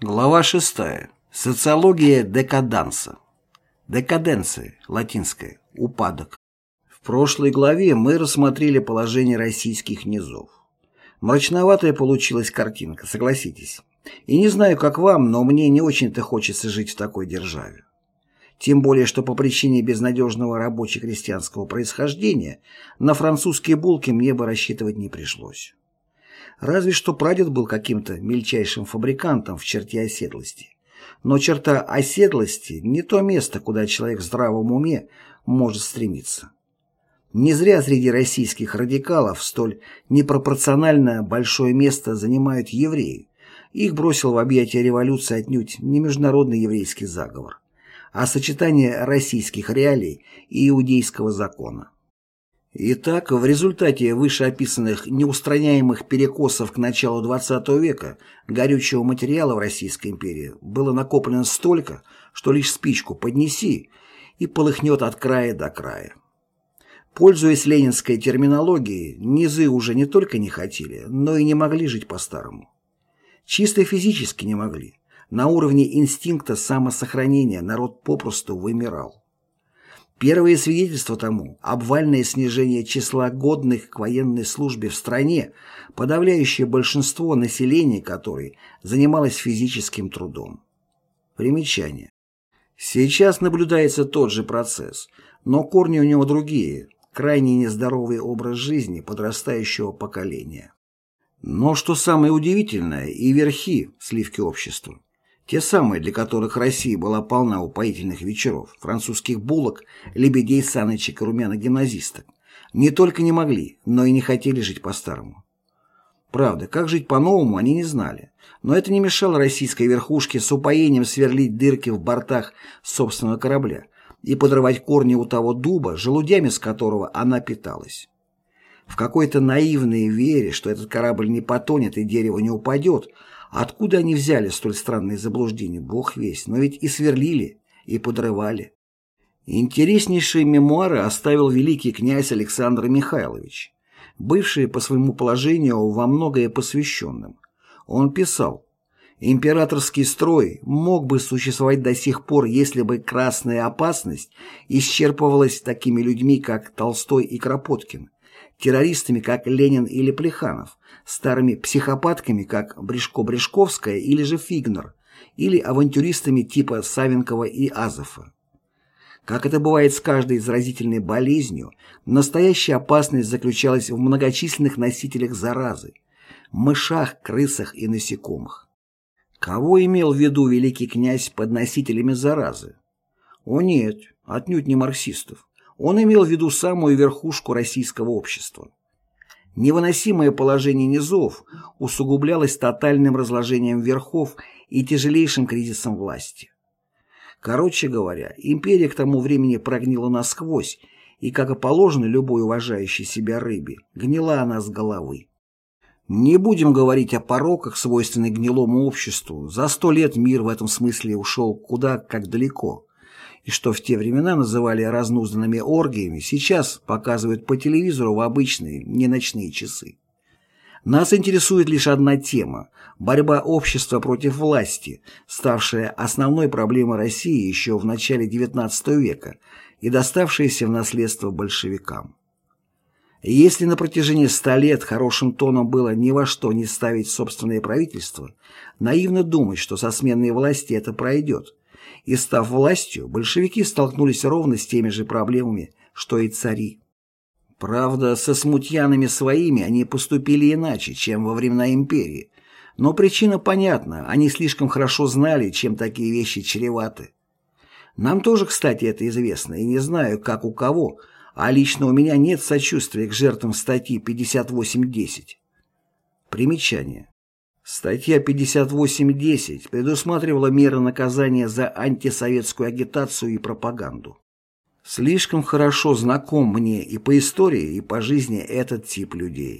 Глава 6. Социология декаданса. Декаденция, латинское, упадок. В прошлой главе мы рассмотрели положение российских низов. Мрачноватая получилась картинка, согласитесь. И не знаю, как вам, но мне не очень-то хочется жить в такой державе. Тем более, что по причине безнадежного рабоче-крестьянского происхождения на французские булки мне бы рассчитывать не пришлось. Разве что прадед был каким-то мельчайшим фабрикантом в черте оседлости. Но черта оседлости не то место, куда человек в здравом уме может стремиться. Не зря среди российских радикалов столь непропорционально большое место занимают евреи. Их бросил в объятия революции отнюдь не международный еврейский заговор, а сочетание российских реалий и иудейского закона. Итак, в результате вышеописанных неустраняемых перекосов к началу XX века горючего материала в Российской империи было накоплено столько, что лишь спичку поднеси и полыхнет от края до края. Пользуясь ленинской терминологией, низы уже не только не хотели, но и не могли жить по-старому. Чисто физически не могли. На уровне инстинкта самосохранения народ попросту вымирал. Первые свидетельства тому – обвальное снижение числа годных к военной службе в стране, подавляющее большинство населения которой занималось физическим трудом. Примечание. Сейчас наблюдается тот же процесс, но корни у него другие, крайне нездоровый образ жизни подрастающего поколения. Но что самое удивительное, и верхи сливки общества. Те самые, для которых Россия была полна упоительных вечеров, французских булок, лебедей, саночек и румяных гимназисток. Не только не могли, но и не хотели жить по-старому. Правда, как жить по-новому, они не знали. Но это не мешало российской верхушке с упоением сверлить дырки в бортах собственного корабля и подрывать корни у того дуба, желудями с которого она питалась. В какой-то наивной вере, что этот корабль не потонет и дерево не упадет, Откуда они взяли столь странные заблуждения, бог весть, но ведь и сверлили, и подрывали. Интереснейшие мемуары оставил великий князь Александр Михайлович, бывший по своему положению во многое посвященным. Он писал, «Императорский строй мог бы существовать до сих пор, если бы красная опасность исчерпывалась такими людьми, как Толстой и Кропоткин, террористами, как Ленин или Плеханов, старыми психопатками, как Брешко-Брешковская или же Фигнер, или авантюристами типа Савенкова и Азова. Как это бывает с каждой заразительной болезнью, настоящая опасность заключалась в многочисленных носителях заразы – мышах, крысах и насекомых. Кого имел в виду великий князь под носителями заразы? О нет, отнюдь не марксистов. Он имел в виду самую верхушку российского общества. Невыносимое положение низов усугублялось тотальным разложением верхов и тяжелейшим кризисом власти. Короче говоря, империя к тому времени прогнила насквозь, и, как и положено любой уважающей себя рыбе, гнила она с головы. Не будем говорить о пороках, свойственных гнилому обществу. За сто лет мир в этом смысле ушел куда как далеко и что в те времена называли разнузданными оргиями, сейчас показывают по телевизору в обычные, не ночные часы. Нас интересует лишь одна тема – борьба общества против власти, ставшая основной проблемой России еще в начале XIX века и доставшаяся в наследство большевикам. Если на протяжении ста лет хорошим тоном было ни во что не ставить собственное правительство, наивно думать, что со сменой власти это пройдет, и став властью, большевики столкнулись ровно с теми же проблемами, что и цари. Правда, со смутьянами своими они поступили иначе, чем во времена империи, но причина понятна, они слишком хорошо знали, чем такие вещи чреваты. Нам тоже, кстати, это известно, и не знаю, как у кого, а лично у меня нет сочувствия к жертвам статьи 58.10. Примечание. Статья 58.10 предусматривала меры наказания за антисоветскую агитацию и пропаганду. Слишком хорошо знаком мне и по истории, и по жизни этот тип людей.